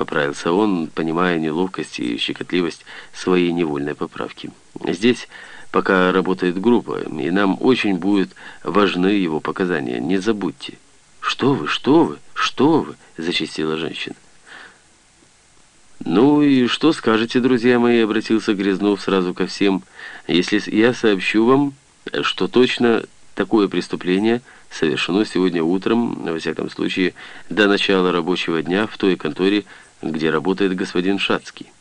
поправился он, понимая неловкость и щекотливость своей невольной поправки. Здесь пока работает группа, и нам очень будут важны его показания. Не забудьте. «Что вы, что вы, что вы?» — зачастила женщина. «Ну и что скажете, друзья мои?» — обратился Грязнов сразу ко всем. «Если я сообщу вам, что точно такое преступление совершено сегодня утром, во всяком случае, до начала рабочего дня в той конторе, где работает господин Шацкий».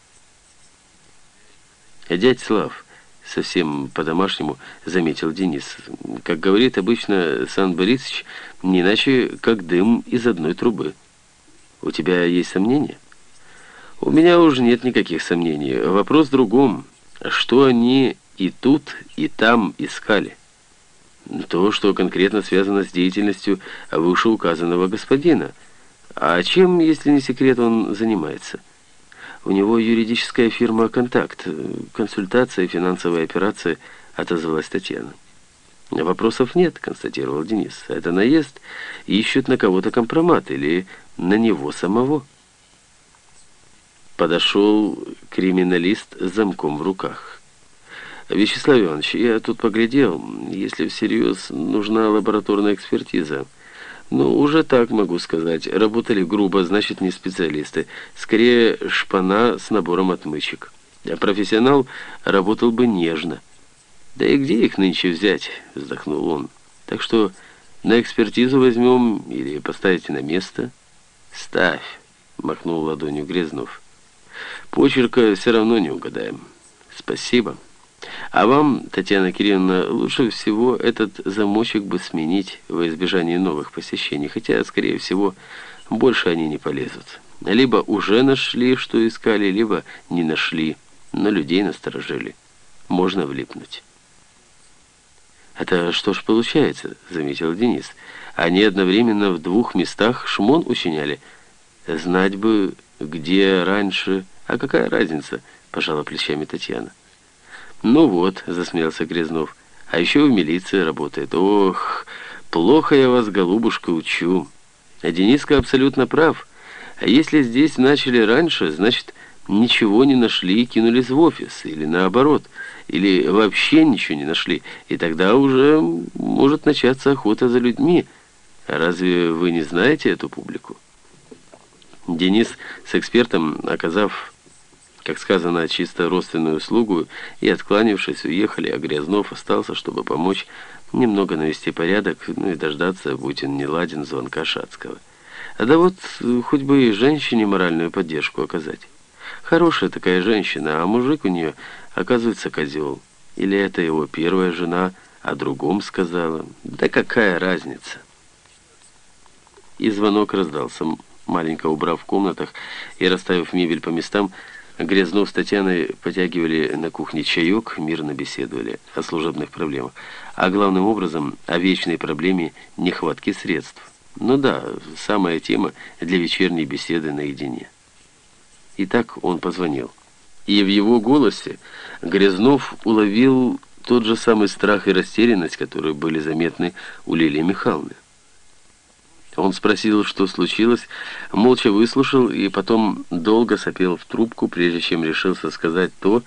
«Дядь Слав», — совсем по-домашнему заметил Денис, «как говорит обычно Сан Борисович, не иначе, как дым из одной трубы. У тебя есть сомнения?» У меня уже нет никаких сомнений. Вопрос в другом. Что они и тут, и там искали? То, что конкретно связано с деятельностью вышеуказанного господина. А чем, если не секрет, он занимается? У него юридическая фирма «Контакт». Консультация, финансовая операция, отозвалась Татьяна. «Вопросов нет», — констатировал Денис. «Это наезд. Ищут на кого-то компромат или на него самого». Подошел криминалист с замком в руках. «Вячеслав Иванович, я тут поглядел. Если всерьез, нужна лабораторная экспертиза. Ну, уже так могу сказать. Работали грубо, значит, не специалисты. Скорее, шпана с набором отмычек. А профессионал работал бы нежно. Да и где их нынче взять?» — вздохнул он. «Так что на экспертизу возьмем или поставите на место?» «Ставь», — махнул ладонью Грязнов. Почерка все равно не угадаем. Спасибо. А вам, Татьяна Кирилловна, лучше всего этот замочек бы сменить во избежание новых посещений, хотя, скорее всего, больше они не полезут. Либо уже нашли, что искали, либо не нашли, но людей насторожили. Можно влипнуть. «Это что ж получается?» — заметил Денис. «Они одновременно в двух местах шмон учиняли. Знать бы, где раньше...» «А какая разница?» — пожала плечами Татьяна. «Ну вот», — засмеялся Грязнов, — «а еще в милиции работает. Ох, плохо я вас, голубушка, учу. А Дениска абсолютно прав. А если здесь начали раньше, значит, ничего не нашли и кинулись в офис. Или наоборот, или вообще ничего не нашли. И тогда уже может начаться охота за людьми. А разве вы не знаете эту публику?» Денис с экспертом, оказав как сказано, чисто родственную услугу, и, откланившись, уехали, а Грязнов остался, чтобы помочь немного навести порядок, ну и дождаться, будь он не ладен, звонка Шацкого. А да вот хоть бы и женщине моральную поддержку оказать. Хорошая такая женщина, а мужик у нее, оказывается, козел. Или это его первая жена о другом сказала. Да какая разница? И звонок раздался. Маленько убрав в комнатах и расставив мебель по местам, Грязнов с Татьяной потягивали на кухне чаек, мирно беседовали о служебных проблемах, а главным образом о вечной проблеме нехватки средств. Ну да, самая тема для вечерней беседы наедине. И так он позвонил. И в его голосе Грязнов уловил тот же самый страх и растерянность, которые были заметны у Лилии Михайловны. Он спросил, что случилось, молча выслушал и потом долго сопел в трубку, прежде чем решился сказать то,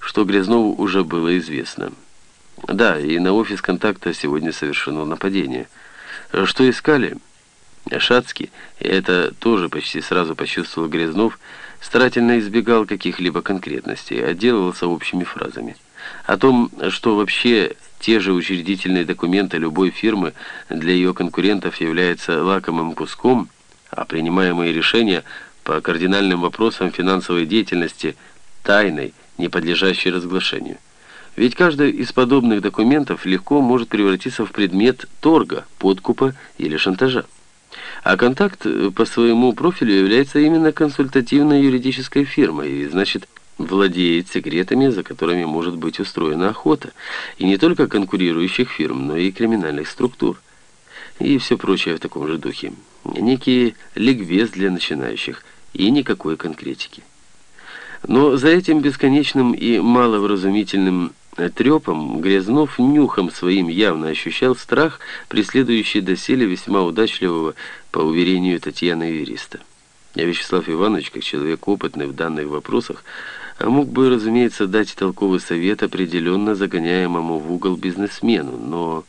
что Грязнову уже было известно. Да, и на офис контакта сегодня совершено нападение. Что искали? Шацкий, это тоже почти сразу почувствовал Грязнов, старательно избегал каких-либо конкретностей, отделывался общими фразами. О том, что вообще те же учредительные документы любой фирмы для ее конкурентов являются лакомым куском, а принимаемые решения по кардинальным вопросам финансовой деятельности тайной, не подлежащей разглашению. Ведь каждый из подобных документов легко может превратиться в предмет торга, подкупа или шантажа. А контакт по своему профилю является именно консультативной юридической фирмой, и значит, владеет секретами, за которыми может быть устроена охота, и не только конкурирующих фирм, но и криминальных структур, и все прочее в таком же духе. Некий ликбез для начинающих, и никакой конкретики. Но за этим бесконечным и маловразумительным трепом Грязнов нюхом своим явно ощущал страх, преследующий доселе весьма удачливого, по уверению Татьяны юриста. Я Вячеслав Иванович, как человек опытный в данных вопросах, мог бы, разумеется, дать толковый совет определенно загоняемому в угол бизнесмену, но...